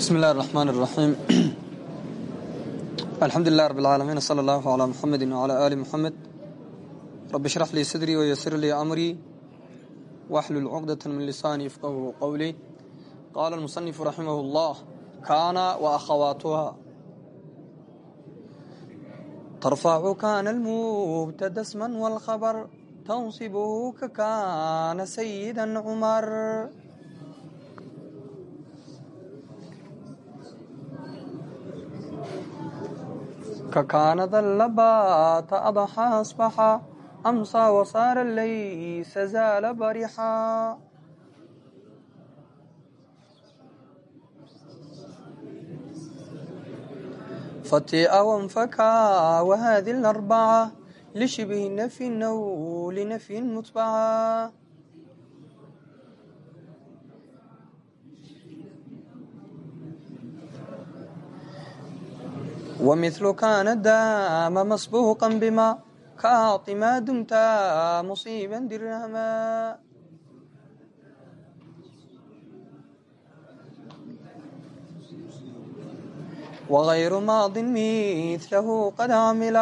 بسم الله الرحمن الرحيم الحمد لله رب العالمين صلى الله على محمد وعلى آل محمد رب اشرح لي صدري ويسر لي أمري واحلل عقدة من لساني يفقه قولي قال المصنف رحمه الله كان وأخواتها ترفع كان المبتدا اسما والخبر تنصبه ككان سيدا عمر ككان ذا اللبات أضحى أصبح أمسى وصار ليس زال برحا فتئ وانفكا وهذه الأربعة لشبه نفي أو لنفي متبعة ومثل كان دام مسبوقا بما كاط ما دمت مصيبا درهما وغير ماض مثله قد عمل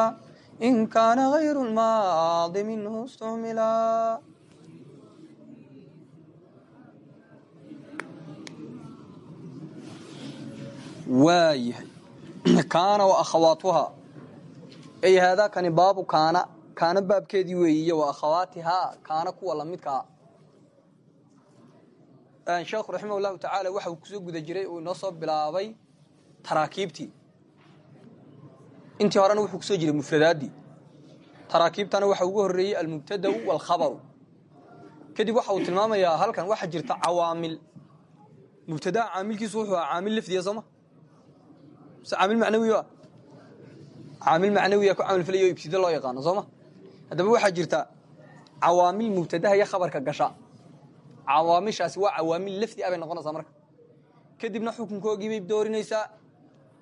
إن كان غير الماض منه استعملا waayahay kaana wa akhawaatuhaa ay haadaa kani baabu kaana. Kaana baabkeedii weeyiye wa akhawaatihaa kaana kuwa lamidkaa sheekhu raximah llahu tacaala waxa uu ku soo guda jiray uu inoo soo bilaabay taraakiibtii. Intii horena wuxuu ku soo jiray mufradaaddii taraakiibtana waxa ugu horreeyey almubtadau waalkhabaru kadib waxa uu tilmaamayaa halkan waxaa jirta cawaamil. Mubtadaa caamilkiisu wuxuu ahaa caamil caamil macnawi ah caamil macnawiya ku camal falaya o ibtida loo yaqaano sooma haddaba waxaa jirta cawaamil mubtadaha iyo khabarka gasha. Cawaamishaasi waa cawaamil lafdi ah bay noqonaysaa marka. Kadibna xukunkoogii bay doorinaysaa.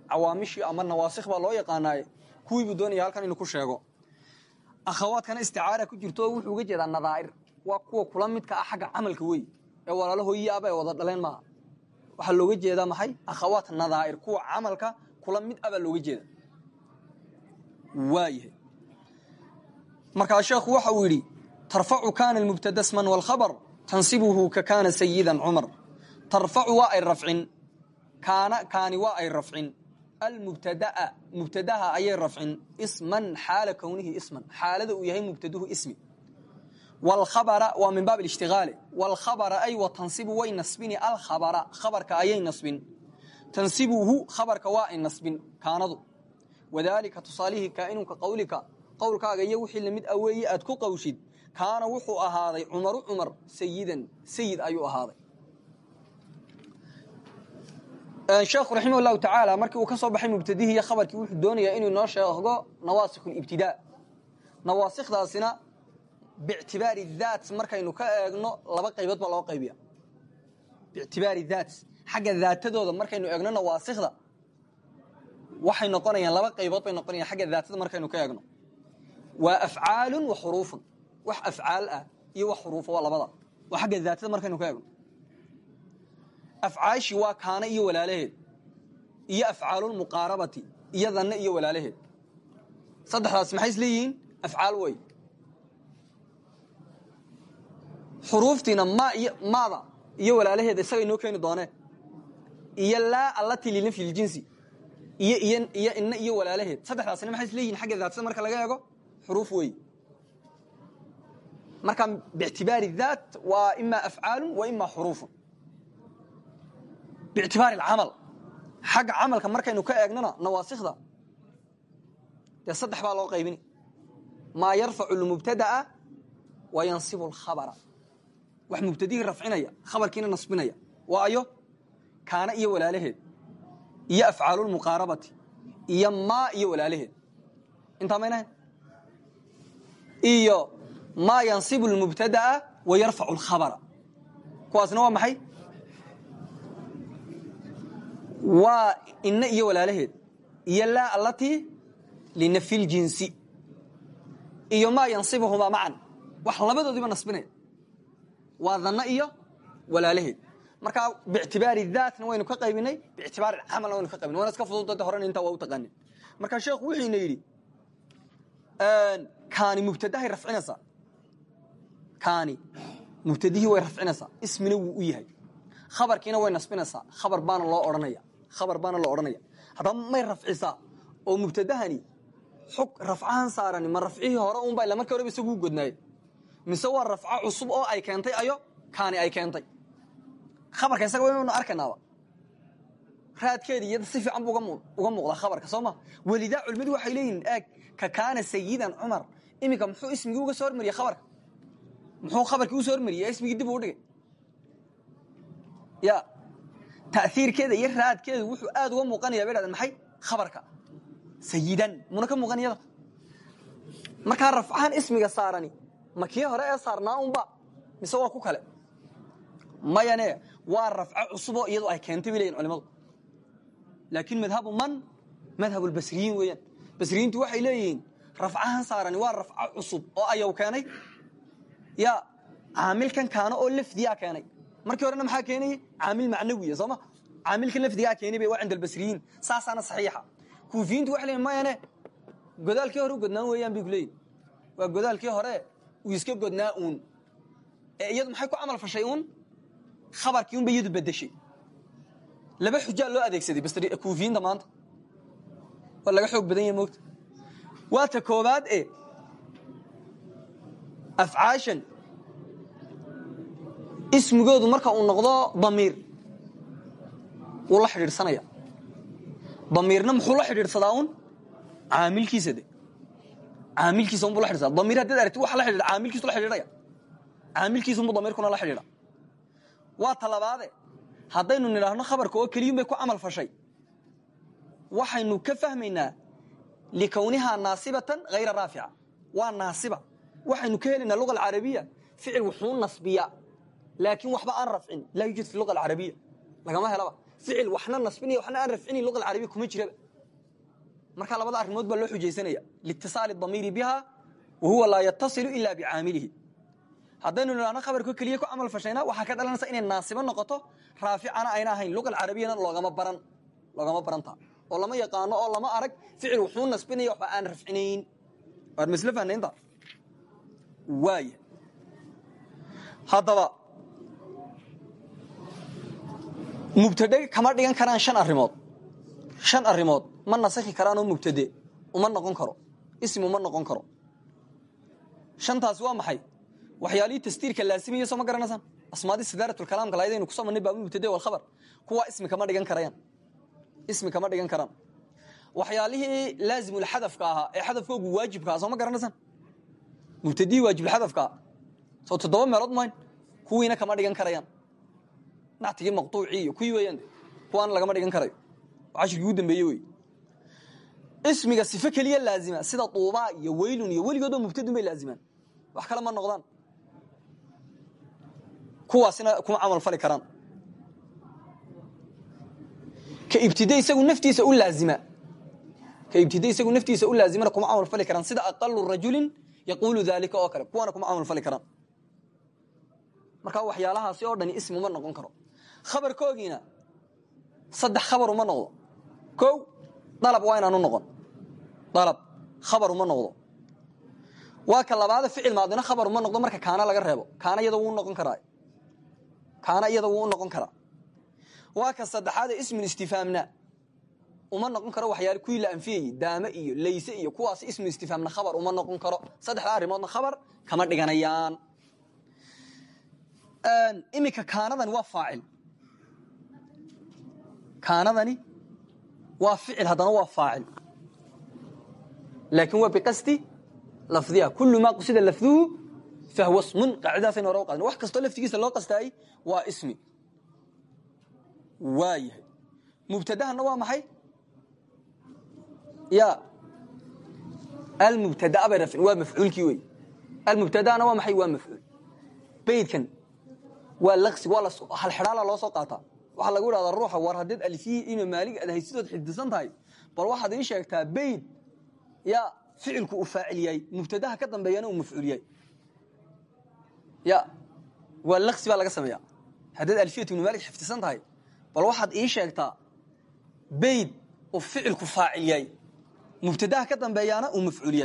Cawaamishii ama nawaasikh baa loo yaqaanaaye kuwiibuu doonaya halkan inuu ku sheego. Akhawaadkana isticaara ku jirto wuxuu uga jeedaa nadaa'ir. Waa kuwa kula midka ah xagga camalka ee walaalo aba ay wada dhaleen maaha. Waxaa looga jeedaa maxay? Akhawaat nadaa'ir kuwa camalka kula mid ah baa looga jeeda. Waayahay markaa sheekhu waxa uu yidhi tarfacu kana mubtada sman wاlkhabr tansibuhu ka kana sayida cumar. Tarfacu waa ay rafcin kaana kaani waa ay rafcin. Almubtadaa mubtadaha ayay rafcin isman xaala kownihi isman. Xaalada uu yahay mubtaduhu ismi. Wlkhabara waa min baab ishtigaali wlkhabara ay wa tansibu way nasbini alkhabara khabarka ayay nasbin tansibuhu khabarka waa ay nasbin kaanadu. Wadaalika tusaalihii kaainun ka qawlika qowlkaaga iyo wixii la mid a weeye aad ku qawshid kaana wuxuu ahaaday cumaru cumar sayidan sayid ayuu ahaaday. Sheekhu raximah llahu tacaala markii uu ka soo baxay mubtadihii iyo khabarkii wuxuu doonayaa inuu inoo sheego nawaasikh ibtidaa. Nawaasikdaasina bictibaari daat markaynu ka eegno laba qaybood baa loo qaybiya bictibaari daat xagga daatadooda markaynu eegno nawaasikda waxay noqonayaan laba qaybood bay noqonayan xagga daatada markaynu ka eegno. Waa afcaalun wa xuruufun. Wax afcaal ah iyo wax xuruufa waa labada. Waa xagga daatada markaynu ka eegno. Afcaashi waa kaana iyo walaalaheed iyo afcaalulmuqaarabati iyo danne iyo walaalaheed. Saddexdaas maxay is leeyihiin? Afcaal wey xuruuftiina iyo maada iyo walaalaheeda isaga inoo keeni doonee iyo laa allatii linafyi ljinsi iyo iyo inna iyo walaalaheed saddexdaasina maxay is leeyihiin xagga daatada marka laga eego xuruuf wey marka biictibaari daat waa ima afcaalun wa ima xuruufun. Biictibaari alcamal. Xagga camalka markaynu ka eegnona nawaasikda dee saddex baa loo qaybini. Maa yarfacu lmubtada'a wa yansibu alkhabara. Wax mubtadihii rafcinaya khabarkiina nasbinaya. Waayo kaana iyo walaalaheed iyo afcaalulmuqaarabati iyo maa iyo walaalaheed. Intaa maynahayn iyo maa yansibu lmubtada'a wa yarfacu alkhabara kuwaasna waa maxay? Waa inna iyo walaalaheed iyo laa allatii linafyi ljinsi iyo maa yansibuhumaa macan wax labadoodiiba nasbinaya waa danno iyo walaalaheed markaa bictibaari daatna waynu ka qaybinay bictibaari camalna waynu ka qaybinay. Waana iska fududda horena intaa waa u taqaanin marka sheekhu wuxuuna yidhi kaani mubtadahay rafcinaysaa kaani mubtadihii way rafcinaysaa ismina wuu u yahay. Khabarkiina way nasbinaysaa khabar baana loo odhanaya. Khabar baana loo odhanaya. Haddaba may rafcisaa oo mubtadahani xug rafcahan saarani ma rafcihii hore unba ila markii horeba isaguu godnaaye mise waa rafco cusub oo ay keentay ayo kaani ay keentay khabarka isaga waynu arkaynaaba. Raadkeeda iyada si fiican bu uga muuqdaa khabarka soo ma? Welidaa culimmadu waxay leeyihiin eeg ka kaana sayidan cumar. Iminka muxuu ismigii uga soo hormariyey khabarka? Muxuu khabarkii u soo hormariyey ismigii dib uu dhigay? Ya ta'hiirkeeda iyo raadkeeda wuxuu aad uga muuqanaya bay dhahdeen maxay? Khabarka. Sayidan muna ka muuqan markaa rafcahan ismiga saarani ma kii hore ee saarnaa unba? Mise waa ku kale? Mayane waa rafco cusuboo iyadu ay keentay bay culimadu. Laakiin madhabu man? Madhab lbasriyiin weeyaan. Basriyiintu waxay leeyihiin rafcahan saarani waa rafco cusub oo ayaw keenay? Ya caamilkan kaano oo lafdiyaa keenay. Markii horena maxaa keenayey caamil macnawiya sooma caamilkan lafdigaa keenay bay waa cinda albasriyiin. Saxiixa. Kuufiyiintu waxay leeyihiin mayane godaalkii hore u weeyaan bay waa godaalkii hore uu iska godnaa uun. Ee iyadu maxay ku camal fashay uun khabarkii unba iyadu bedeshay laba xujaa loo adeegsaday kuufiyiinta maanta waa laga xoog badan yahay moogta waa koobaad e afcaashan ismigoodu marka uu noqdo damiir wuu la xidhiidhsanaya damiirna muxuu la xidhiidhsadaa un caamilkiisa de caamilkiisa unbuu la xidhidsada damiir haddaad aragti waxa la xidhiidha caamilkiisu la xidhiidhaya caamilkiisunbuu damiirkuna la xidhiidha waa talabaade. Haddaynu nidhaahno khabarka oo keliyun bay ku camal fashay. Waxaynu ka fahmaynaa likownihaa naasibatan hayra raafica. Waa naasiba. Waxaynu ka helaynaa luga alcarabiya ficil wuxuu nasbiya laakiin waxba aan rafcin. Laa yujid fi luga alcarabiya lagama helaba. Ficil waxna nasbinaya waxna aan rafcinayn luga alcarabiya kuma jiraba. Marka labada arrimood baa loo xujaysanaya. Liitisaali damiiri biha wa laa yatasilu ila bicaamilihi haddaynu nidhahno khabarko keliya ku camal fashayna waxaa ka dhalanaysa inay naasibo noqoto raaficana ayna ahayn luga alcarabiyana loogama baran loogama baranta. Oo lama yaqaano oo lama arag ficil wuxuu nasbinaya waxba aan rafcinayn. Waad masle fahnaynta waaya haddaba mubtade kama dhigan karaan shan arrimood. Shan arrimood ma nasakhi karaanoo mubtade uma noqon karo ism uma noqon karo. Shantaasi waa maxay waxyaalihii tastiirka laasimaya soo ma garanaysaan? Asmaadii sidaaratulkalaamka lahayd aynu ku soo marnay baabu mubtade walkhabar kuwaa ismi kama dhigan karayaan. Ismi kama dhigan karaan. Waxyaalihii laazimulxadafka ahaa ee xadafkoogu waajibka aha soo ma garanaysaan? Mubtadihii waajibulxadafka ah soo toddoba meelood mayn kuwiina kama dhigan karayaan. Nactigii maqtuucii iyo kuwii weeyaan kuwaana lagama dhigan karayo. Cashirkii ugu dambeeye wey ismiga sifo keliya laazima sida duubaa iyo weylun iyo weligoodoo mubtadun bay laazimaan wax kale ma noqdaan kuwaasina kuma camal fali karaan. Ka ibtide isagu naftiisa u laazima. Ka ibtide isagu naftiisa u laazimana kuma camal fali karaan. Sida aqalu rajulin yaquulu daalika oo kale kuma camal fali karaan. Markaa waxyaalahaasi oo dhani ismi uma noqon karo. Khabarkoogiina saddex khabar uma noqdo. Kow dalab waa inaanu noqon. Dalab khabar uma noqdo. Waa ka labaada ficil maadina khabar uma noqdo marka kaana laga reebo. Kaana iyada wuu noqon karaa kaana iyada wuu noqon karaa. Waa ka saddexaade ismun istifaamna. Uma noqon karo waxyaale kuwii la anfiyayey daame iyo layse iyo kuwaas ismu istifaamna khabar uma noqon karo. Saddexda arrimoodna khabar kama dhiganayaan. Iminka kaanadani waa faacil. Kaanadani waa ficil haddana waa faacil. Laakin waa biqasdi lafdiha kulu maa qusida lafduhu fahwa smun qaacidadaasaynu hore u qaadna wax kastoo laftigiisa loo qastaayey waa ismi waa yahay mubtadahanna waa maxay ya almubtadaa bay rafcin waa mafcuulkii wey almubtadana waa maxay waa mafcuul beydkan waa laqsi waa hal xidhaala loo soo qaataa waxaa lagu idhahdaa ruuxa war haddeed alifiyii ima maalig aad haysidood xifdisan tahay bal waxaad ii sheegtaa beyd ya ficilku uu faacil yahay mubtadaha ka dambeeyana uu mafcuul yahay ya waa laqsi baa laga sameeya haddaad alfiyat ibnu malik xifdisan tahay bal waxaad ii sheegtaa bayd uu ficilku faacil yahay mubtadaha ka dambeeyaana uu mafcuul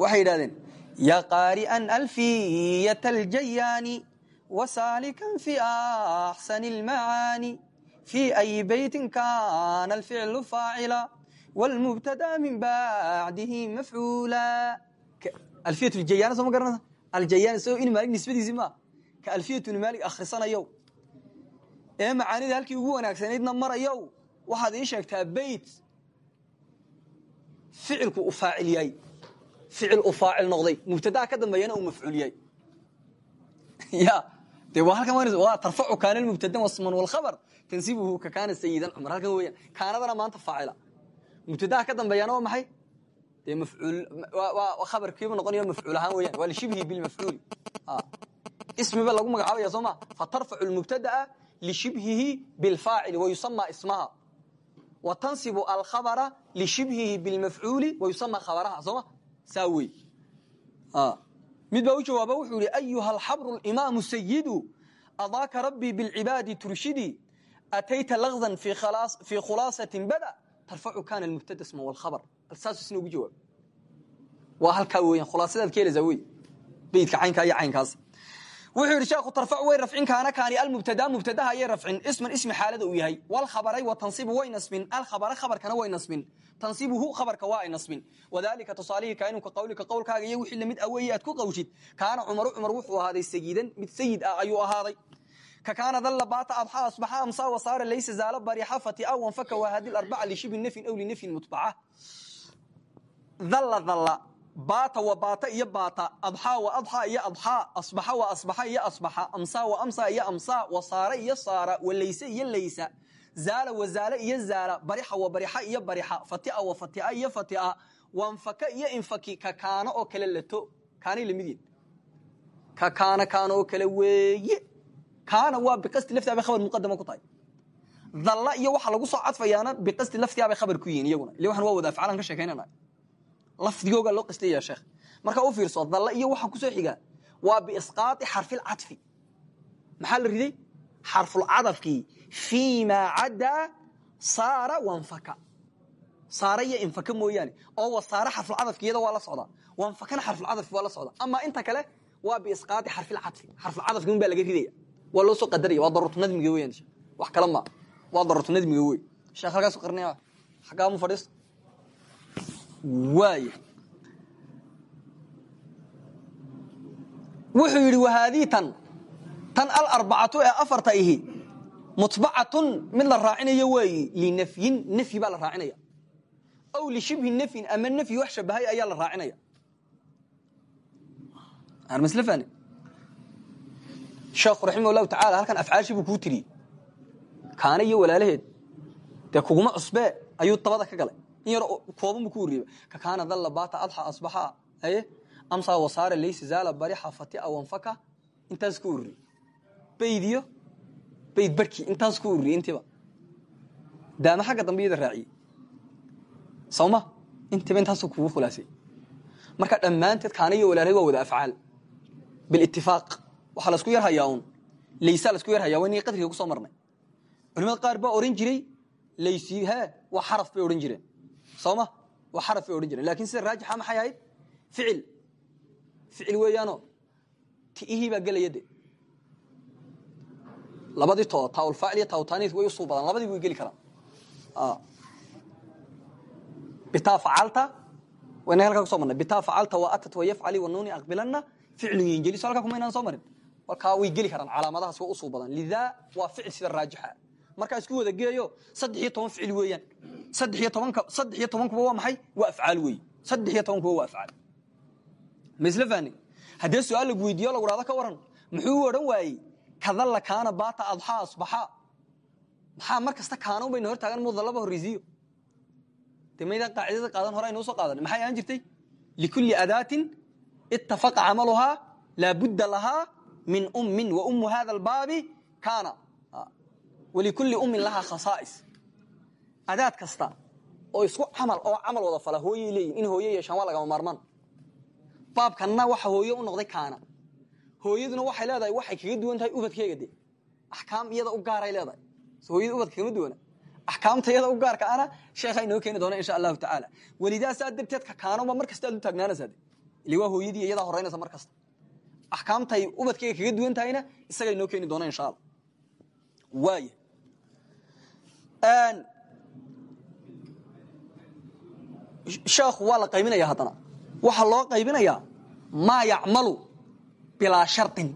waxay yidhahdeen ya qaari'an alfiyat aljayaani wasaalikan fi axsani اlmacaani fi ayi beytin kana alficlu faacila wاlmubtada min bacdihi mafcuula alfiyat ljayaan soo ma garanaysa? Aljayaan isagoo in maalig nisbadiisi maa ka alfiyat ibnu maalig akhrisanayow. Ee macaanida halkii ugu wanaagsanaydna marayow. Waxaad ii sheegtaa beyt ficilku u faacil yahay. Ficil uu faacil noqday. Mubtadaha ka dambeeyana uu mafcuul yahay. Ya de waa halkan waa tarfacu kaana mubtada wasman walkhabar. Tansibuhu ka kaana sayidan cumar. Halkan weeyaan kaanadana maanta faacila. Mubtadaha ka dambeeyana waa maxay khabarkiiba noqonayo mafcuul ahaan weeyaan. Waa lishibhi bilmafcuuli ismiba lagu magacaabaya soo ma? Fatarfacu lmubtadaa lishibhihi bilfaacili wayusama ismaha. Wa tansibu alkhabara lishibhihi bilmafcuuli wayusama khabaraha. Sooma saa wey mid u jawaaba wuxuu yihi ayuha alxabru imaamu sayidu adaaka rabbii bilcibaadi turshidi atayta lagdan fii khulaasatin bada tarfacu kana mubtada sma wlkhabr saas isna ugu jawaab waa halkaa weyan khulaasadaad ka helaysaa wey beydka caynkaa iyo caynkaas. Wuxuu yidhi sheekhu tarfac way rafcin kaana kaani. Almubtada mubtadaha ayay rafcin. Isman ismi xaalada uu yahay. Walkhabaray wa tansibu way nasbin. Alkhabara khabarkana way nasbin. Tansibuhu khabarka waa ay nasbin. Wadalika tusaalihii kainu ka qawlika qowlkaaga iyo wixii la mid ah weeye aad ku qawshid kaana cumaru cumar wuxuu ahaaday sayidan mid sayid ah ayuu ahaaday. Ka kaana dalla baata adxa asbaxa amsa wasaara laysa zaala barixa fatia wanfaka wahadi larbaca lishibi nafyin aw linafyin mutbaca dalla dalla baata wa baata iyo baata adxaa wa adxaa iyo adxaa asbaxa wa asbaxa iyo asbaxa amsaa wa amsaa iyo amsaa wasaare iyo saara wa layse iyo laysa zaala wa zaale iyo zaala barixa wa barixa iyo barixa fatia wa fatia iyo fatia wanfaka iyo infaki ka kaano oo kale lato kaanay la mid yihiin ka kaana kaano oo kale weeye. Kaana waa biqasti laftiabay khabar muqadama ku tahay. Dalla iyo waxa lagu soo cadfayaana biqasti laftiabay khabar ku yihiin iyaguna. Ile waxan waa wada afcalan ka sheekaynana lafdigoogaa loo qastaya sheekh. Marka u fiirso dalla iyo waxa ku soo xiga waa biisqaai xarfilcadfi maxaa la riday? Xarfulcadafkii fii maa caddaa saara wanfaka. Saara iyo infaka mooyaane. Oo wasaare xarfulcadafki iyada waa la socdaa wanfakana xarfulcadafki waa la socdaa amaa inta kale waa biisqaai xarfilcadfi xarfulcadafki un baa laga ridaya waa loo soo qadaraya waa daruurtu nadmiga weyan wax kale ma. Waa daruurtu nadmiga wey sheekh halkaasu qarnaya xaggaa mu fadhiisto waaya wuxuu yidhi wahaadii tan tan alarbacatu ee afarta ihi mutbacatun mid la raacinayo weeyi linafyin nafyi baa la raacinaya. Aw lishibhi nafyin ama nafyi wax shabahay ayaa la raacinaya. Fani sheekhu raximah llahu tacala halkan afcaashi buu kuu tiriyey kaana iyo walaalaheed dee kuguma cusbee ayuu dabada ka galay in yar kooban buu ku wariiba ka kaana dalla baata adxa asbaxa aye amsaa wasaare laysa zaala barixa fatia wanfaka intaas ku ururiyey baydiyo bayd barhkii intaas ku ururiyey intiiba. Daama xagga dambe iyada raaciyey sawma intiiba intaasuu kugu khulaasay marka dhammaanteed kaana iyo walaalaheed waa wada afcaal. Bilitifaaq waxaa lasku yar hayaa un laysaa lasku yar hayaa waynagii qadriga ku soo marnay. Culimada qaar baa ohan jiray laysi he waa xaraf bay odhan jireen sooma waa xaraf bay odhan jireen. Lakin sida raajixa maxay ahayd ficil. Ficil weeyaano tiihii baa gelaya de labadii too taaulfaacil iyo taawtaniis way usuu badaan labadii way geli karaan. Bitaa facalta wayna halkaa kuso marnay. Bitaa facalta wa atat wayafcali wanuuni aqbilana ficlun yinjeli so halkaa kuma inaan soo marin. Markaa way geli karaan. Calaamadahaas waa usuu badan. Lidaa waa ficil sida raajixa. Markaa isku wada geeyo saddex iyo toban ficil weeyaan saddex iyo tobankuba waa maxay? Waa afcaal weeye saddex iyo tobankuba waa afcaal. Ma isla fahni haddee su'aal lagu weydiiyo lagu dhahdo ka waran muxuu odhan waayey kadalla kaana baata adxaa asbaxa. Maxaa mar kasta kaanoon bayna hor taagan muda laba horreysiiyo de maydaan qaacidada qaadan hore aynuu soo qaadan maxay ahaan jirtay? Likulli adaatin ittafaqa camaluhaa laabudda lahaa min ummin wa ummu hada albaabi kaana. Walikulli ummin lahaa khasaa'is adaad kasta oo isku camal oo camal wada fala hooyay leeyihiin in hooye yeeshaan waa lagama maarmaan. Baabkanna waxa hooye u noqday kaana. Hooyaduna waxay leedahay waxay kaga duwan tahay ubadkeega de axkaam iyada u gaaray leedahay. Hooyada ubadka kama duwana. Axkaamta iyada u gaarka ana sheekha inoo keeni doona insha allahu tacaala. Welidaa saa darteed kakaanoba mar kasta aad u taagnaanaysaa de waa hooyadii iyadaa horeynaysa mar axkaamtay ubadkeyga kaga duwan tahayna isaga inoo keeni doona insha alla waaya sheekhu waa la qaybinaya haddana. Waxaa loo qaybinayaa maa yacmalu bilaa sharin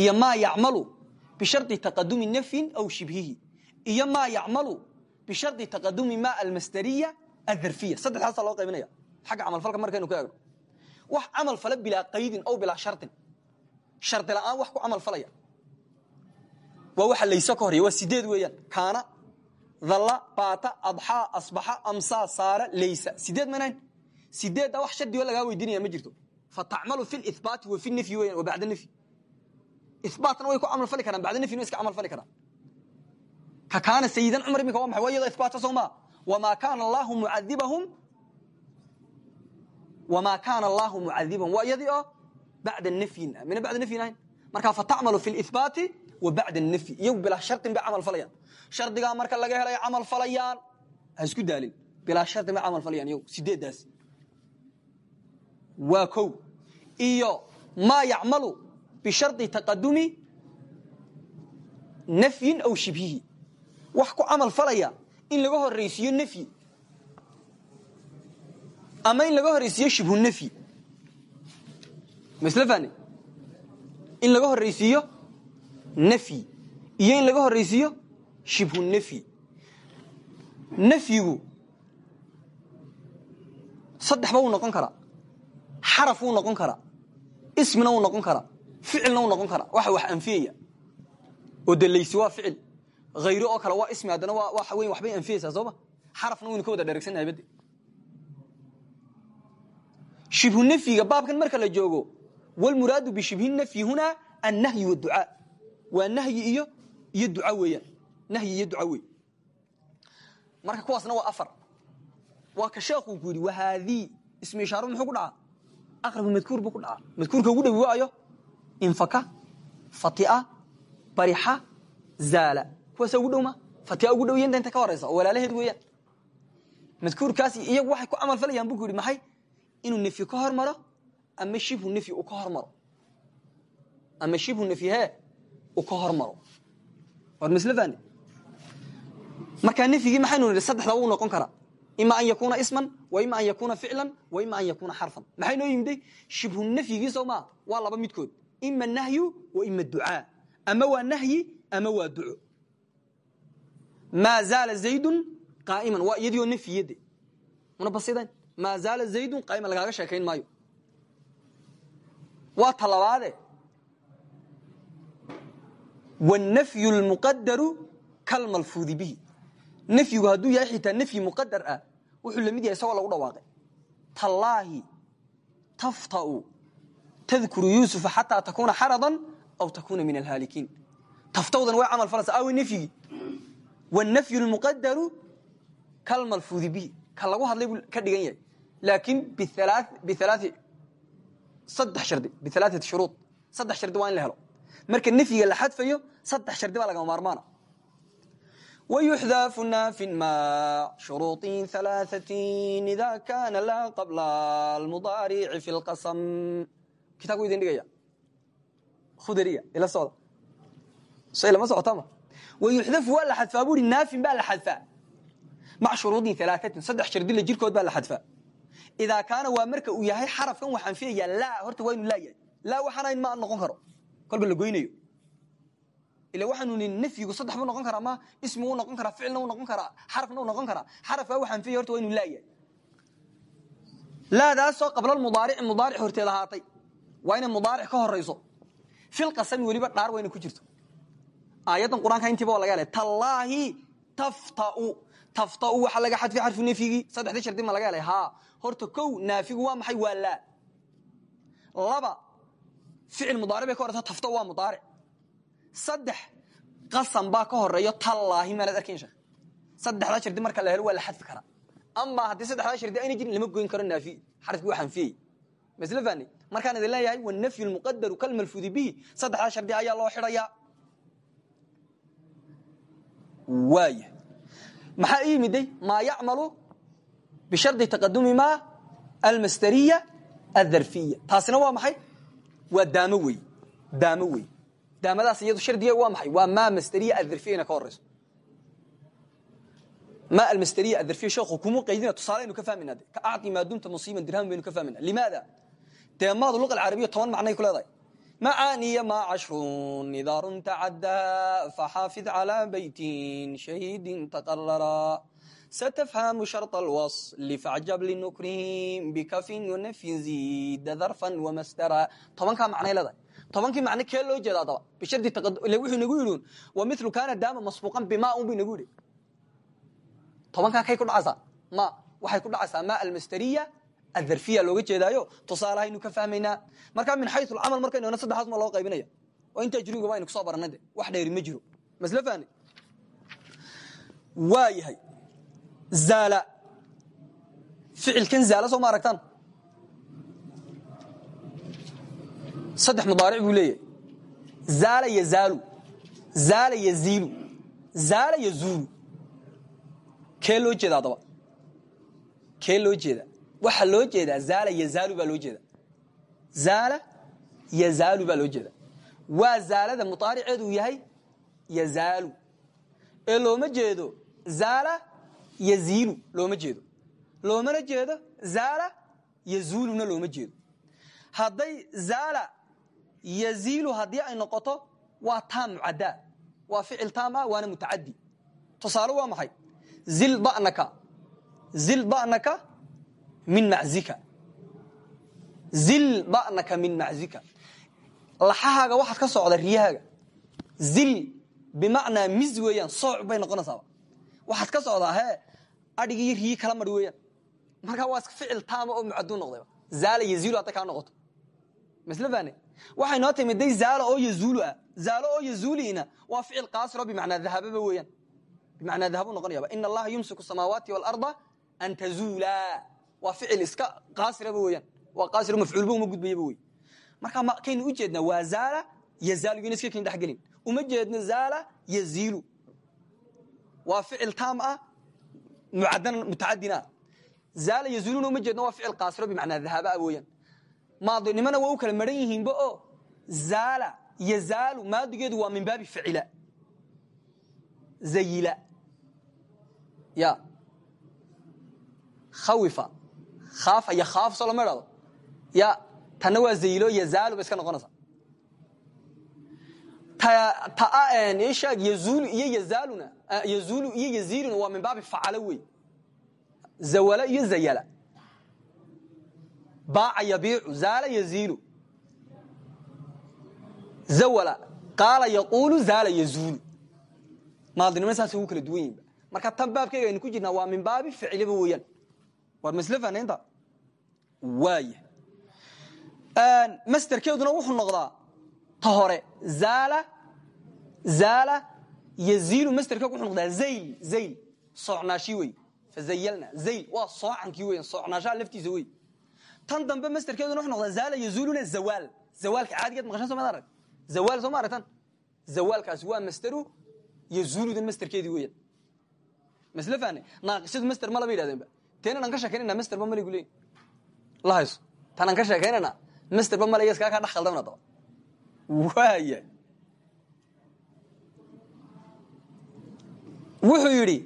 iyo maa yacmalu bishardi taqadumi nafyin aw shibhihi iyo maa yacmalu bishardi taqadumi ma almasdariya adharfiya saddexdaasa loo qaybinaya. Xagga camalfalka markaynu ku eegno. Wax camal fala bilaa qaydin aw bilaa sharin shardi la'aan wax ku camal falaya. Waa waxa layse ka horya waa sideed weeyaan. Kaana dalla baata adxaa asbaxa amsaa saara laysa. Sideed manayn sideedda wax shardigo lagaa weydiinaya ma jirto. Fatacmalu fi libaati wa fi nafyi weyan wa bacda nafyi. Ibaatna way ku camal fali karaan bacda nafyina iska camal fali karaan. Ka kaana sayidan cumar iminka waa maxay waa iyadoo ibaata soo maa wamaa kaana allahu mucadibahum wamaa kaana allahu mucadibahum waa iyadii oo bacda nafyin mina bacda nafyin ahayn marka fatacmalu fi wa bacda nafyi. Iyagu bilaa sharin bay shardigaa marka laga helay camal falayaan. Ha isku daalin. Bilaa sharin bay camal falayaan iyagu sideeddaas waa kow. Iyo maa yacmalu bishardi taqadumi nafyin aw shibhihi. Wax ku camal falaya in laga horaysiiyo nafyi. Ama in laga horaysiiyo shibhu nafyi. Masl in laga horaysiiyo nafyi. Iyo in laga horaysiiyo shibhu nafyi nafyigu saddexba wuu noqon karaa xaraf wuu noqon karaa ismina wuu noqon karaa ficilna wuu noqon karaa waxa wax anfiyaya. Oo de laysi waa ficil hayro oo kale waa ismi haddana waxa weyn waxbay anfiyaysaa sooma xarafna waynu ka wada dheregsannahay bade shibhu nafyiga baabkan marka la joogo walmuraadu bishibhi nafyi hunaa annahyi waducaa waa nahyi iyo iyo duca weeyaan nahyi iyo duca wey marka kuwaasna waa afar. Waa ka sheekuu ku yidhi wahaadii ismi ishaaru muxuu ku dhacaa? Aqrabu madkuur buu ku dhacaa. Madkuurka ugu dhowi waayo infaka fatia barixa zaala. Kuwaasa ugu dhowma fatia ugu dhow yanta inta ka horaysa oo walaalaheed weeyaan. Madkuurkaasi iyagu waxay ku camal falayaan buu ku yidhi maxay? Inuu nefyi ka hormaro ama shibhu nefyi uu ka hormaro? Ama shibhu nefyi hee uu ka hormaro. War misle fani markaa nefyigii maxaynu nidhi saddexda wuu noqon karaa. Ima an yakuuna isman wa ima an yakuuna ficlan wa ima an yakuuna xarfan. Maxay noo yimiday shibhu nafyigii soo maa. Waa laba midkood. Ima nahyu wa ima ducaa. Ama waa nahyi ama waa duco maa zaala zaydun qaa'iman. Waa iyadii oo nafyiyade una basidan maa zaala zaydun qaa'iman. Lagaaga sheekayn maayo. Waa talabaade wannafyu lmuqadaru kalmalfuudi bihi nafyigu hadduu yahay xitaa nafyi muqadar ah wuxuu la mid yahay isagoo lagu dhawaaqay. Tallaahi taftau tadkuru yuusufa xataa takuuna xaradan aw takuuna min alhaalikiin. Taftawdan way camal falaysa awi nafyigii wannafyu lmuqadaru kalmalfuudi bihi. Ka lagu hadlay ka dhigan yahay. Laakiin bialaai saddex shardi bialaaati shuruud. Saddex shardi waa in marka nafyiga la xadfayo saddex shardi baa lagama maarmaana ويحذاف ناف مع شروط ثلاثة إذا كان لا قبل المضارع في القسم كتابku idin dhigaya khudariya ila socda shay lama socotama ويحذف waa la xadfaa buri naafin baa la xadfaa مع shuruuطin ثaلaaثatin saddex shardila jirkood baa la xadfaa إidaa kaana waa marka uu yahay xarafkan waxaan filayaa laa horta waa inu laa yahay laa waxaanayn ma noqon karo kolba la goynayo ila waxaanu nii nafyigu saddex buu noqon karaa ma ismi wuu noqon karaa ficilna wuu noqon karaa xarafna wuu noqon karaa. Xarafkaa waxaan fiya horta waa inu laa yahay laadaasoo qabla mudaarici mudaaric horteed ahaatay waa inay mudaaric ka horayso filqasami weliba dhaar waa inay ku jirto. Aayaddan qur'aanka intiiba waa laga helay. Tallaahi taftau. Taftau waxaa laga xadfay xarfu nafyigii saddexdii shardi ma laga helay. Haa horta kow naafigu waa maxay? Waa laa. Laba ficil mudaaric bay ka horaysa tafta waa mudaaric saddex qasam baa ka horeeyo tallaahi maanad arkayn sheekh. Saddexdaa shardi marka la helo waa la xadfi karaa. Ama haddii saddexdaa shardi ayna jirin lama goyn karo naafi xarafkii waa xanfiyey masle fani markaan idin leeyahay wanafyu lmuqadaru kalmalfuudi bihi. Saddexdaa shardi ayaa loo xidhayaa waaya maxaa i yimiday maa yacmalu bishardi taqadumi ma almasderiya adharfiya taasina waa maxay? Waa daamo wey daamadaas iyadu shardiga waa maxay? Waa ma masderiya adariya ina ka horeyso. Ma almasderiya adariya sheekhu kuma qaydina tusaaleynu ka fahmayna ka acdi maa dumta musiiban dirhaman baynu ka fahmayna limaada? Dee maadu luqa toban macnay ku leedahay. Macaaniya ma cashrun idaarun tacaddaa faxaafid calaa beytin shahiidin taqararaa satafhamu shart alwasli facjab linukrihm bikafin wanafyin ziida darfan wamasdara tobankaa macnay leedahay tobankii macno kee loo jeeda adaba bishardwuunagu yidhi wa milu kana daama masbuuqan bimaa unbu inagu yidhi. Tobankaa kay ku dhacaysaa? Ma waxay ku dhacaysaa ma almastariya adharfiya looga jeedaayo? Tusaalaha aynu ka fahmaynaa. Markaa min xayu camal markaynu ana saddexdaas ma loo qaybinaya oo intaa jurigaba aynu ku soo baranay de wax dheeri ma jiro. Masle fahne waa yahay zaala. Ficilkan zaala soo ma aragtaan? Saddex mudaaric buu leeyahay. Zaala yazaalu zaala yaziilu zaala yazuulu kee loo jeeda adaba kee loo jeeda waxaa loo jeedaa zaala yazaalu baa loo jeeda zaala yazaalu baa loo jeeda waa zaalada mudaariceedu uu yahay yazaalu ee looma jeedo zaala yaziilu looma jeedo. Loomana jeedo zaala yazuuluna looma jeedo. Hadday zaala yaziilu haddii ay noqoto waa taam mucaddaa waa ficil taam ah waana mutacadi waa maxay? Zil danaka zil danaka min maczika zil danaka min maczika laxahaaga waxaad ka socda riyahaaga. Zil bimacnaa miz weeyaan sooc bay ka socdaa hee adhigi riyi kala mari weeyaan. Waa iska taama oo mucaduu noqdayba zaala yaziilu hadday kaa noqoto fahne waxay noo timiday zaala oo yazuulu ah. Zaalo oo yazuuliina waa ficil qaasiro bimacnaa dahababa weeyaan. Bimacnaa dahabu noqonayaba ina allaha yumsiku samaawaati waalarda an tazuulaa waa ficil iska qaasiraba weeyaan. Waa qaasiro mafcuulba uma gudbayaba wey markaa ma kaynu u jeednaa waa zaala yazaalu ina iska kayn dhexgelin uma jeedno zaala yaziilu. Waa ficil taam ah mucadan mutacadina zaala yazuuluna uma jeedno waa ficil qaasiro bimacnaa dahaba ah weeyaan maadinimana waa u kala maran yihiinba oo zaala yazaalu maadigeedu waa min baabi ficila. Zayila. Ya. Khawifa. Khaafa iyo khaaf soo lama idhahdo ya tanna waa zayilo yazaalu ba iska noqonaysa sheeg yazuulu iyo yazaaluna yazuulu iyo yaziiluna waa min baabi facalo wey zawala iyo zayala baaca yabiicu zaala yaziilu zawala qaala yaquulu zaala yazuulu maadinimo saas ugu kala duwan yihinba marka tan baabkeyga aynu ku jirnaa waa min baabi ficiliba weeyaan waar masle fanaynta waaya masterkeeduna wuxuu noqdaa ta hore zaala zaala yaziilu masterkeegu wuxuu noqdaa zayl zayl soocnaashi wey fazayalna zayl waa soocankii weyan soocnaashaha laftiisa wey tan dambe masterkeeduna wuxuu noqdaa zaala yazuuluna zawaal. Zawaalka caadigeed maqashan soo ma arag? Zawaal soo ma aragtan zawaalkaasi waa masteru yazuuludan masterkeedii weeyaan. Masle fahne naaqisadu master ma laba yidhahdeenba teenan aan ka sheekaynayna masterba maligu leeyin la hayso. Tan aan ka sheekaynayna masterba malaya iskaa kaa dhex khaldamna daba. Waaya wuxuu yidhi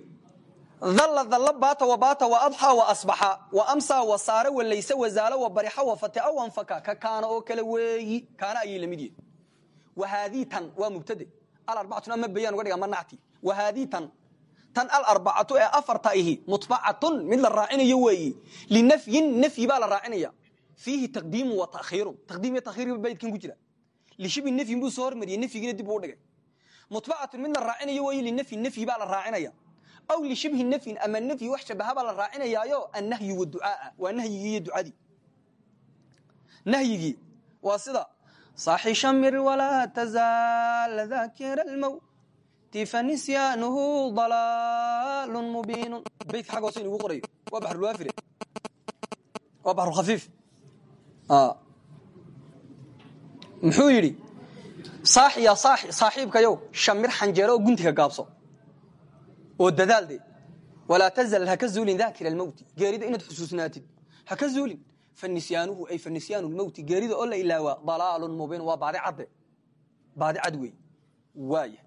dalla dalla baata wa baata wa adxaa wa asbaxa wa amsaa wa saare wa layse wa zaalo wa barixa wa fatea wa anfaka. Ka kaana oo kale weeyi. Kaana ayay la mid yihiin wa haadii tan waa mubtade alarbacatun ama bayaan uga dhiga ma nacti wa haadii tan tan alarbacatu ee afarta ihi mutbacatun mid la raacinayo weeyi. Linafyin nafyi baa la raacinaya. Fiihi taqdiimu wa takhiirun. Taqdiim iyo takhiir baydkan ku jira. Lishibi nafyin buu soo hormariyey nafyigiina dib uu dhigay. Mutbacatun mid la raacinayo weeyi linafyi nafyi baa la raacinaya aw lishibhi nafyin ama nafyi wax shabbahabaa la raacinayaayo annahyu waducaaa waa nahyigii iyo ducadii nahyigii waa sida صaxi shamir walaa tazaal dakira lmowti fanisyanuhu dalaalu mubiinu bayt xag hoose inugu qorayo waa barulwaafire waa baxrulkhafiif muxuu yidhi saaxiya saaxiibkayow shamir xanjeero oo guntiga gaabso oo dadaalde walaa tazal haka zuulin daakira almowti geerida inaad xusuusnaatid. Haka zuulin. Fanisyanuhu ay fanisyaanu lmowti geerida oo la ilaawaa dalaalun mubiin waa baadi cadde baadi cad wey waaya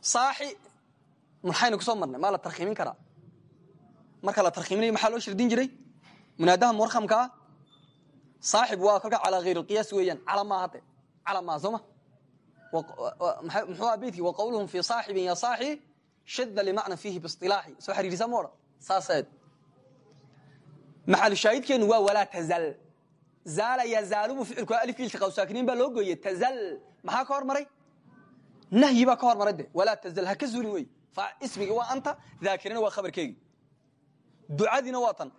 saaxi maxaynu ku soo marnay maa la tarkhiimin karaa? Marka la tarkhiiminayo maxaa loo shardin jiray? Munaadaha murkhamka ah? Saaxib waa kolka calaa hayr lqiyaas weeyaan cala maa hadde cala maa sooma muxuu aha beydkii wa qawluhum fii saaxibin ya saaxi shada limacna fiihi bisilaaxi soo xariirisa ma odhan saaseed maxalu shaahidkeenu waa walaa tazal. Zaala yazaalubu ficilku alifki iltiqaa saakiniin baa loo gooyey. Tazal maxaa ka hor maray nahyi baa ka hor maray de. Walaa tazal ha ka zuulin wey ismiga waa anta daakirina waa khabarkeegi. Ducadiina waa tan.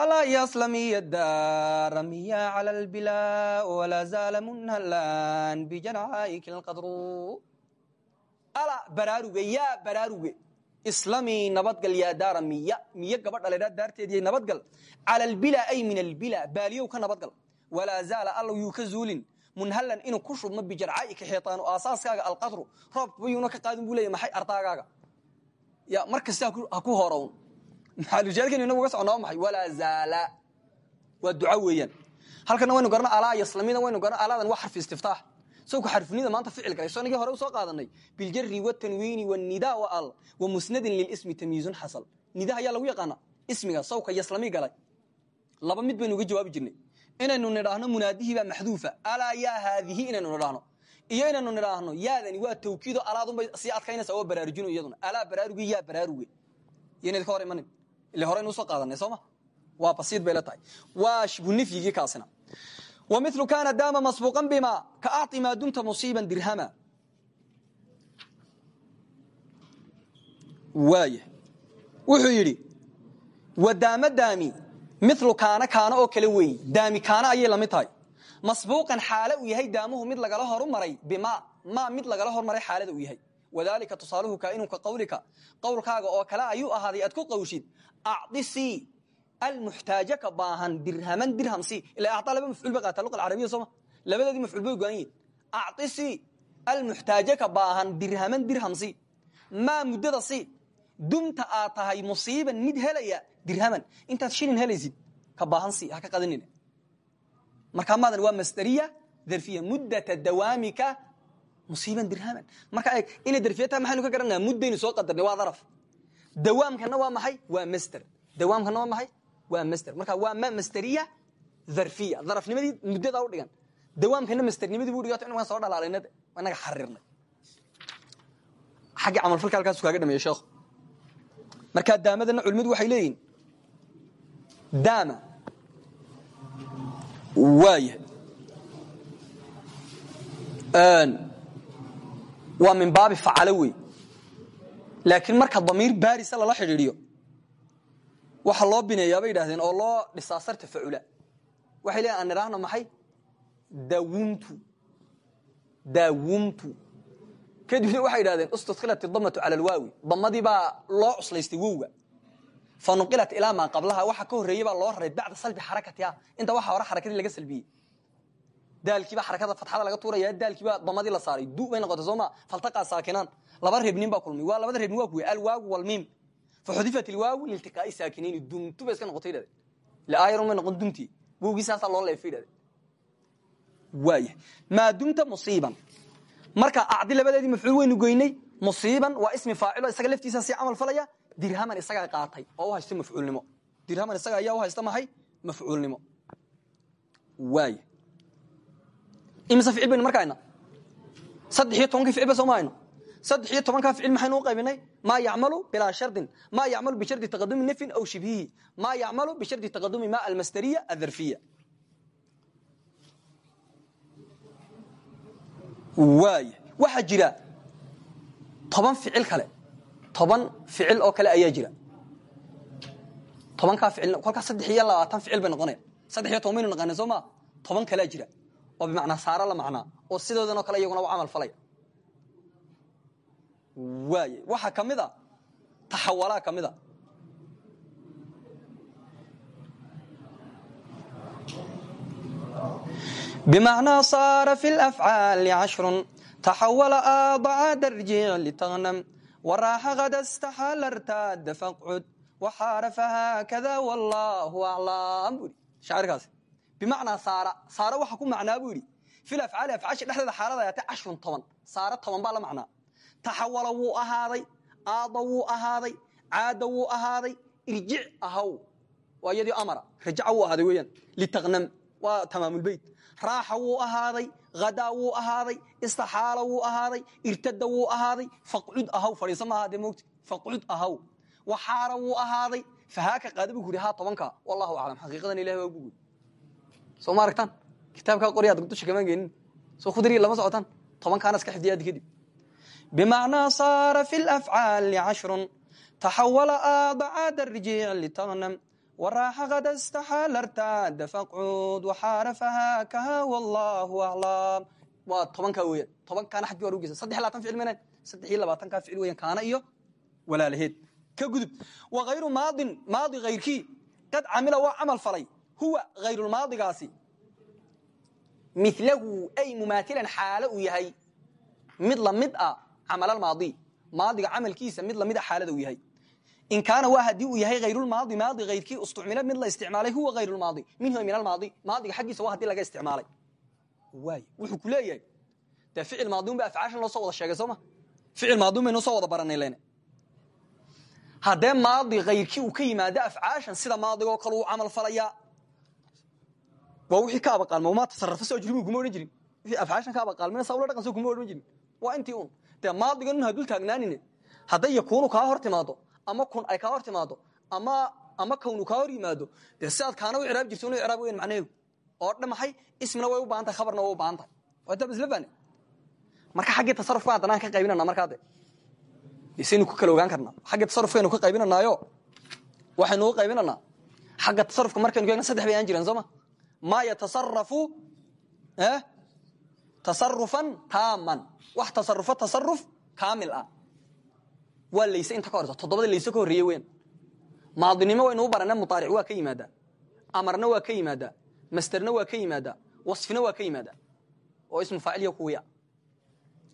Alaa yaslamiya daara miya cala lbila walaa zaala munhalan bijancaayki lqadru alaa baraaruge yaa baraaruge. Islami nabadgal yaa daara miya miyo gabadha ladhaa daarteediiy nabadgal. Cala albila ay min albila baaliyow ka nabadgal. Walaa zaala alla yuu ka zuulin. Munhalan inuu ku shubmo bijarcaa'ika xeetaanu aasaaskaaga alqadru. Roobkuba yuuna ka qaadin buu leeya maxay ardaagaaga ya mar kasta ha ku horown. Maxaalushaalkeenu inagu ga socnaa maxay? Walaa zaala. Waa duca halkana waynu garana alaa yaslamina waynu garana alaadan waa xarfi istiftaax sawka xarfunida maanta ficilka sonigii hore u soo qaadanay. Biljari wtanwiini wnida al wa musnadin lilismi tamyiizun xasal. Nidaha ayaa lagu yaqaana ismiga sawka yaslami galay. Laba mid baynu uga jawaabi jirnay. Inaynu nidhaahno munaadihibaa maxduufa. Alaa yaa haadihi inaynu nidhaahno. Iyo inaynu nidhaahno yaadani waa tawkiido alaadunbay sii adkaynaysa oo baraarujino iyaduna. Alaa baraaruge yaa baraaruge. Yonad ka hor imanin ile horeynu u soo qaadanay sooma waa basiid bay la tahay. Waa shibunifyigii kaasina wmilu kana daama masbuuqan bima ka acطi maa dumta musiiba dirhama waaya wuxuu yidhi wadaamo daami milu kaana kaana oo kale weeyi daami kaana ayay la mid tahay masbuuqan xaale uu yahay daamuhu mid lagala horumaray bima maa mid lagala hormaray xaalada uu yahay wadalika tusaaluhu kainu ka qawlika qowlkaaga oo kale ayuu ahaaday aad ku qawshid acdisi almuxtaaja ka baahan dirhaman dirham si ila acطaa laba mafcuul bay qaata luqa alcarabiya sooma labadoodii mafcuul bay goan yihiin acطisi almuxtaaja ka baahan dirhaman dirham si maa muddada si dumta aad tahay musiiban mid helaya dirhaman intaad shilin helaysid ka baahan si ha ka qadanina markaa maadan waa masderiya darfiya muddata dawaamika musiiban dirhaman marka eeg inay darfiya tahay maxaynu ka garanaya muddaynu soo qadarnay waa daraf waa masder marka waa ma masderiya dharfiya darafnimadii muddadaa u dhigan. Dawaamkana masdernimadii bu dhigato inagaan soo dhalaalayna inaga xariirnay xaggii camalfalka halkaasu kaaga dhameeye sheekhu markaa daamadana culimadu waxay leeyihiin daama waaya waa min baabi facalo wey laakiin marka damiir baarisa lala xidhiidhiyo waxa loo bineeyaa bay yidhahdeen oo loo dhisaa sarta facula. Waxay leeyiin aan idhaahno maxay? Daawumtu daawumtu kadibna waxay idhahdeen istudkilat idamatu cala alwaawi. Damadii baa loo cuslaystay wowga. Fa nuqilat ilaa maa qablaha waxa ka horreeyey baa loo raray bacda salbi xarakatiha inta waxa hore xarakadii laga salbiyey. Daalkiiba xarakada fatxada laga tuuraya daalkiiba damadii la saaray. Du bay noqotay sooma faltaqaa saakinaan. Laba reebnin baa kulmay. Waa labada reebnin waa kuwe alwaagu walmiim faxudifat ilwaagu liltiqaa'i saakinayn dumtu bay iska noqotay idhahdeen laayarun bay noqon dumtii wowgii saasaa loo leefay idhahdeen waaya maa dumta musiiban marka acdi labadeedii mafcuul waynu goynay musiiban waa ismi faacilo isaga laftiisa sii camal falaya dirhaman isagaa qaatay oo u haysta mafcuulnimo dirhaman isaga ayaa u haysta maxay mafcuulnimo waaya imise ficil baynu markaa hayna saddex iyo tobankii saddex iyo tobankaa ficil maxaynu u qaybinay? Maa yacmalu bilaa shardin maa yacmalu bishardi taqadumi nafyin aw shibhihi maa yacmalu bishardi taqadumi ma almasdariya adharfiya. Waaya waxaa jira toban ficil kale toban ficil oo kale ayaa jira. Tobankaa ficil kolkaa saddex iyo labaatan ficil bay noqonaya saddex iyo toban baynu naqaana soo maa toban kalea jira. Oo bimacnaa saaro la macnaa oo sidoodanoo kale iyaguna u camal falaya waay waxaa ka mid a taxawalaa ka mid a bimacnaa saara fi lafcaali cashrun taxawala aadaca darjiic litaqnam waraaxa qadastaxaalartaada faqcud waxaarafa haakada wallaahu aclaam buu yidhi shaacirkaasi bimacnaa saara saara waxaa ku macnaa buu yidhi fi lafcaali afcaasha dhexdeeda xaalada ayaatay cashrun toban saara toban baa la macnaa taxawala wu ahaday aada wuu ahaaday caada wuu ahaaday irjic ahaw waa iyadii amara rajaca wuu ahaaday weyaan litaknam waa tamaamulbeyt raaxa wuu ahaaday hadaa wuu ahaaday istaxaala wuu ahaaday irtada wuu ahaaday faqcud ahaw fadhiisa maaha dee mogti faqcud ahaw waxaara wuu ahaaday fahaaka qaadabu ku yidhi wallahu aclam xaqiiqadan ilahi baa ugu soo ma aragtaan? Kitaabkaa qorya dusha kamaangeenin soo khudri lama socotaan. Tobankaana iska xifdiyaaddi kadib bmacnaa saara fi lafcaali cashrun taxawala aada caada rijiic litaqnam waraaxa qada staxaal artaada faqcuud waxaarafahaa kaha wallaahu aclam waa tobankaa weyan tobankaana xaggi waa ugeysa saddex labaatan ficil mene saddex iyo labaatankaa ficil weyan kaana iyo walaalaheed ka gudub wa hayru maadin maadi hayrkii qad camila waa camal falay huwa hayrulmaadigaasi milahu ay mumaahilan xaalo uu yahay mid la mid ah camalamaadi maadiga camalkiisa mid lamida ah xaalada uu in kaana waa haddii uu yahay hayrulmaadi maadi hayrkii istumila mid la isticmaalay huwa hayrulmaadi minhu min almaadi. Maadiga xaggiisa waa haddii laga isticmaalay. Waay wuxuu ku leeyahay dee ficil maadiunba afcaashan loo soo wada sheegay sooma ficil maadiun baynu soo wada baranay lene haddee maadi hayrkii uu ka yimaado afcaashan sida maadigoo kale uu camal falayaa waa wixii ka abaqaalma ma tasarrafasoo jiri bu kuma odhan jirin. Wixii afcaashan ka abaqaalmina saa dhaqan soo kuma odhan jirin. Waa intii un dee maadigan un hadul taagnaanine hadday yakuunu kaa hor ama kun ay kaa hor ama ama kawnu kaa hor yimaado dee kaana u iraab jirto inu iraab weyn macnaheedu oo maxay ismina way u baahan khabarna u baahan tahay waa tab isla fahne marka xaggii tasarrufka haddana aan ka qaybinana markaa de isaynu ku kala ogaan karnaa xagga tasarrufkaynu ka qaybinanaayo waxaynu u qaybinanaa xagga tasarrufka markaynu ka eegna saddex bay aan jiraan sooma maa yatasarafu tasarufan taaman. Wax tasarufo tasaruf kaamil ah. Waa layse inta ka horeysa toddobada layse ka horreeye weyn. Maadinimo waynu u barana muaaric waa ka yimaadaa amarna waa ka yimaadaa masterna waa ka yimaadaa wasfina waa ka yimaadaa oo ismu faaciliya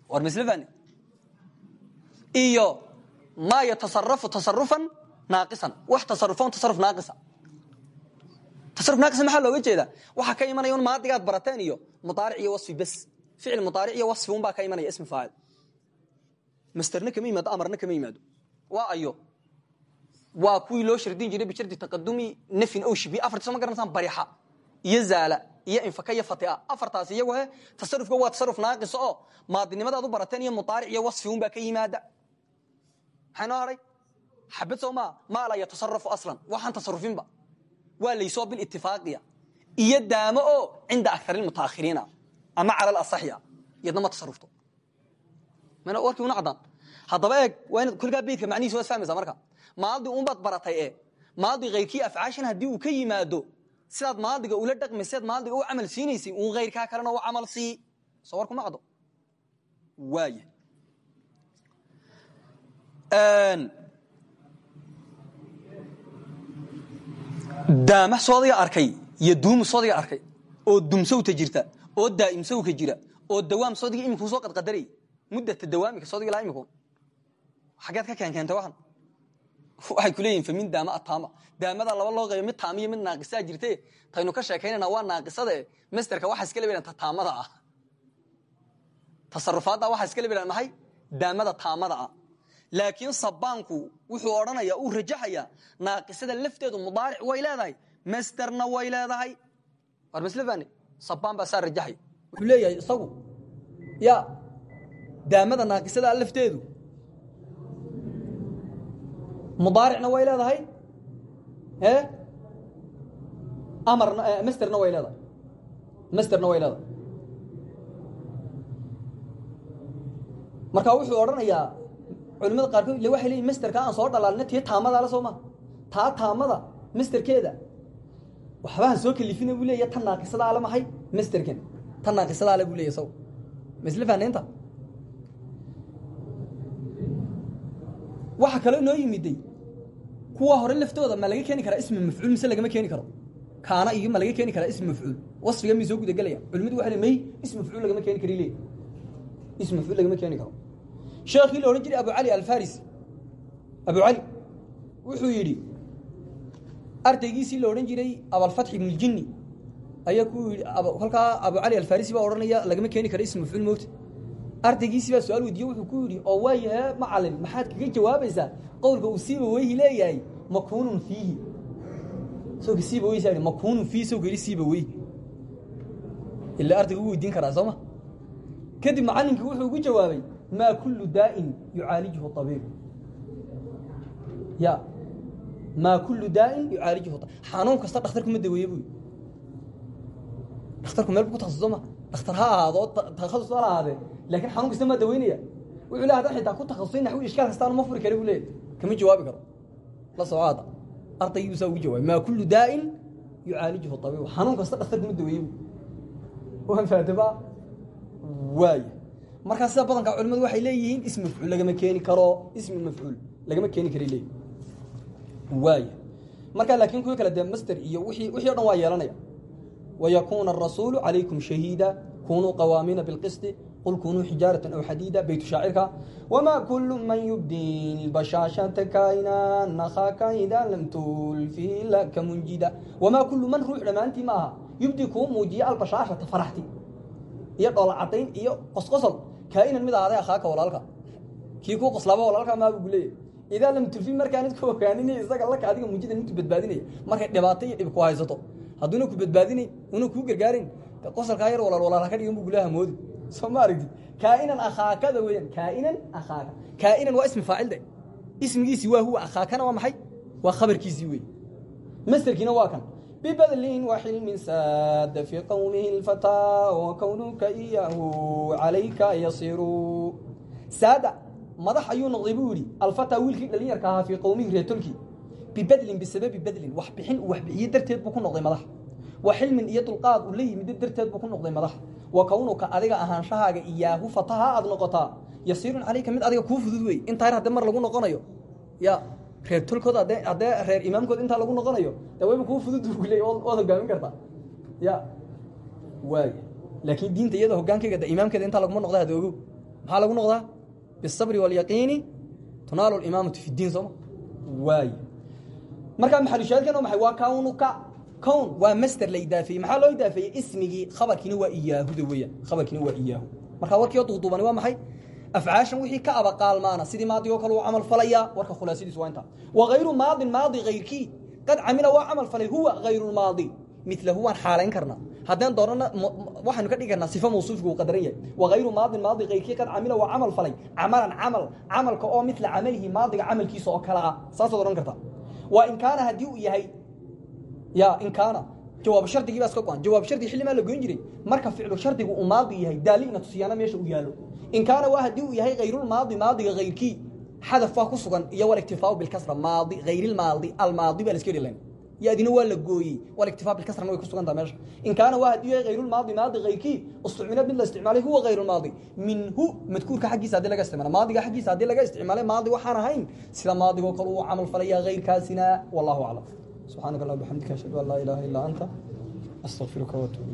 war mislefani iyo maa yatasarafu tasarufan naaqisan. Wax tasarufon tasaruf naaqisa. Tasaruf naaqisa maxaa looga jeedaa? Waxaa ka imanaya maadigaad barateen iyo mudaaric wasfi bes ficil mudaaric iyo wasfi un baa ka imanaya ismi faacil masterna kama yimaado amarna kama yimaado waa ayo waa kuwii loo shardin jiray bishardi taqadumi nafin ow shibi afarti soo ma garanaysaan barixa iyo zaala iyo infaka iyo fatia afartaas iyagu he tasarufka waa tasaruf naaqisa oo maadinimadaad u barateen iyo mudaaric iyo wasfi un baa ka yimaada maxay noo hadhay xabad soo maa maa laa yatasarafu aslan waxaan tasarufinba waa laysoo bilitifaaqia iyo daamo oo cinda akarilmutaakhiriina ama cala alasaxya iyadna ma tasarufto warkii una caddaan haddaba eeg waa inaad kolkaa beydka macnihiisa waad fahmaysaa marka maadi unbaad baratay ee maadi hayrkii afcaashan haddii uu ka yimaado sidaad maadiga ula dhaqmayseed maadiga u camal siinaysay uun hayrkaa kalena u camal sii soo warkuma caddo waaya daama soodiga arkay iyo duumu soodiga arkay oo dumsowta jirta oo daa'imsowka jira oo dawaam soodiga iminku soo qadqadaray muddata dawaamika soodiga ilaa imikun xageed ka keenkeentay waxan. Waxay ku famin daama ataama daamada laba loo qaybo mid taamiyo mid naaqisaa jirte taynu ka sheekaynana waa naaqisada e masterka waxaa iska lebelan taamada ah. Tasarufaadda waxaa iska lebelan maxay? Daamada taamada ah. Laakiin sabaanku wuxuu odhanaya uu rajaxaya naaqisada lafteedu mudaaric way leedahay masterna way leedahay. War maslefani sabaan baa saa rajaxay wuxuu leeyahay isagu ya daamada naaqisada lafteedu mudaaricna way leedahay amarna masterna way leedahay. Masterna way leedahay. Marka wuxuu odhanayaa culimada qaarkood ile waxay leeyihiin masterka aan soo dhalaalina tii taamadaala soo maa taa taamada masterkeeda waxbaha soo kalifina buu leeya tan naaqisada ale maxay masterkan tan naaqisada ale buu leeya saw. Ma isla fahnaynta waxa kaloo inoo yimiday kuwa hore laftooda ma laga keeni karaa ismi mafcuul mise lagama keeni karo. Kaana iyo ma laga keeni karaa ism mafcuul. Wasfiga mi soo gudagelaya culimadu waxa may ism mafcuul lagama keeni kari le ism mafcuul lagama keeni karo. Sheekhii la jiray abu cali alfarisi abu cali wuxuu yidhi ardaygiisii la odhan jiray abalfatx ibn ljini ayaa ku yidhi abu cali alfarisi baa odhanaya lagama keeni karo ism mafcuul moogta ardaygiisii baa su'aal weydiiye wuxuu ku yidhi oo waayahe macalin maxaad kaga jawaabaysaa qowlka uu siiba weyhi leeyahay makuunun fiihi. Sowka siiba weysa makuunun fiihi sowka yidhi siiba weyhi ilaa ardayga u weydiin karaa sooma? Kadib macalinkii wuxuu ugu jawaabay maa kullu daa'in yucaalijuhu abiib ya maa kullu daa'in yucaalijuhu xanuun kasta dhakhtarku ma daweeye buy dhakhtarku meel bu ku takasuso ma dhakhtar ha ahaado takhasus ha ahaadee laakiin xanuun kasta maa daweynaya wuxuu le hadan xitaa ku takhasusay naxwi ishkaal kastaanu ma furi kara buu leeyahy kama jawaabi karo. La socoada ardaygii saa ugu jawaabay. Maa kullu daa'in yucaalijuhu abiib xanuun waxay leeyihiin ismi mafcuul lagama keeni karo ismi mafcuul lagama keeni kara leeyihi waaya markaa laakiin kuwi kale dee master iyo wixii o dhan waa yeelanaya. Wayakuuna arasuulu calaykum shahiida kunuu qawaamiina bilqisti qul kunuu xijaaratan aw xadiida beytu shaacirka. Wamaa kulu man yubdi bashaashata kainan akhaaka idaa lam tulfi laka munjida. Wamaa kulu man ruux dhammaantii ma aha yubdi kuu muujiya albashaashata faraxti. Iyo dhoola cadayn iyo qosqosol. Kaainan mid ahaaday akhaaka walaalka. Kii kuu qoslaaba walaalka maabu gu leeyahy idaa lam tulfi markaanid ku ogaanin isaga laka adiga muujida nintu badbaadinaya markay dhibaato iyo dhib ku haysato hadduuna ku badbaadinay una kuu gargaarin qosolkaa yar walaal walaal haka dhigan bu gulaha moodi soo ma aragti kaainan akhaakada kaainan akhaaka kaainan waa ismi faacilde ismigiisii waa huwa akhaakana waa maxay waa khabarkiisii wey masterkiina waa kan bibadlin waxilmin saada fii qowmihi lfataa wakownuka iyaahu calayka yasiru saada madax ayuu noqday buu yidhi alfataa wiilkii dhalinyarka ahaa fii qowmihi reetolkii bibadlin bisababi badlin wax bixin uu wax bixiye darteed buu ku noqday madax. Wa xilmin iyo dulqaad uu la yimid darteed buu ku noqday madax. Wa kownuka adiga ahaanshahaaga iyaahu fataha aad noqotaa. Yasiirun calayka mid adiga kuu fudud wey intaa haddee mar lagu noqonayo. Ya reer tolkooda haddee reer imaamkooda intaa lagu noqonayo de wayba kuu fudud leey waad hogaamin kartaa ya waay. Laakiin diinta iyada hogaankeyga de imaamkeeda intaa laguma noqda hada ogow maxaa lagu noqdaa bisabri waalyaqiini tunaalu limaamatu fi diin sooma waay markaa maxalushaadkan waa maxay waa kawnuka kown waa master la idaafeeyey maxaa loo idaafeeyey ismigii khabarkiina waa iyaahuda weeyaan khabarkiina waa iyaahu markaa warkii oo duuduubani waa maxay afcaashan wixii ka abaqaalmaana sidii maadi oo kale uu camal falayaa warka khulaasadiisu waa intaa wagayru maadin maadi kayrkii qad camila waa camal falay huwa hayrumaadi milahu waan xaalayn karnaa haddeen doonana waxaynu ka dhigi karnaa sifa mawsuufka uu qadaran yahay. Wagayru maadin maadi kayrkii qad camila waa camal falay. Camalan camal camalka oo mila camalihi maadiga camalkiisa oo kale ah. Saasaad odhan kartaa waa in kaana haddii uu yahay ya in kaana. Jawaab shardigii baa iska go-an. Jawaab shardi xilli maa la goyn jiray marka ficlu shardigu uu maadi yahay daalina tusiyaana meesha uu yaalo in kaana waa haddii uu yahay hayrulmaadi maadiga hayrkii xadaf baa ku sugan iyo waliktifaau bilkasra maadi hayrilmaadi almaadi baa la iska dhilan yadina waa la gooyey. Waliktifaa bilkasrana way ku sugantaha meesha. In kaana waa haddii yahay hayrulmaadi maadi hayrkii istucmila mid la isticmaalay huwa hayrulmaadi minhu madkuurka xaggiisa haddii laga isticmaala maadiga xaggiisa haddii laga isticmaalay maadi waxaan ahayn sida maadigoo kale uu camal falaya hayrkaasina wallahu aclam. Subxaanaka allah ashhadu an laa ilaaha illaa anta astaqfiruka watuub